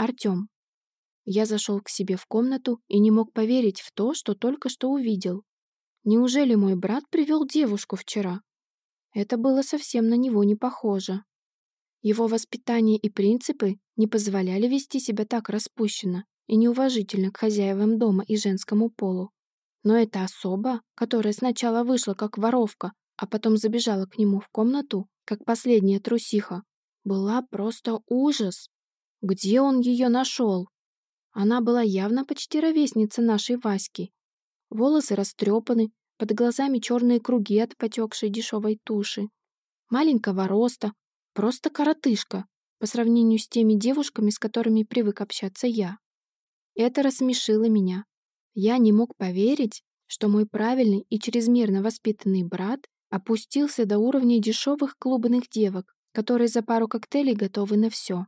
Артем. Я зашел к себе в комнату и не мог поверить в то, что только что увидел. Неужели мой брат привел девушку вчера? Это было совсем на него не похоже. Его воспитание и принципы не позволяли вести себя так распущенно и неуважительно к хозяевам дома и женскому полу. Но эта особа, которая сначала вышла как воровка, а потом забежала к нему в комнату, как последняя трусиха, была просто ужас. Где он ее нашел? Она была явно почти ровесница нашей Васьки. Волосы растрепаны, под глазами черные круги от потекшей дешевой туши. Маленького роста, просто коротышка по сравнению с теми девушками, с которыми привык общаться я. Это рассмешило меня. Я не мог поверить, что мой правильный и чрезмерно воспитанный брат опустился до уровня дешевых клубных девок, которые за пару коктейлей готовы на все.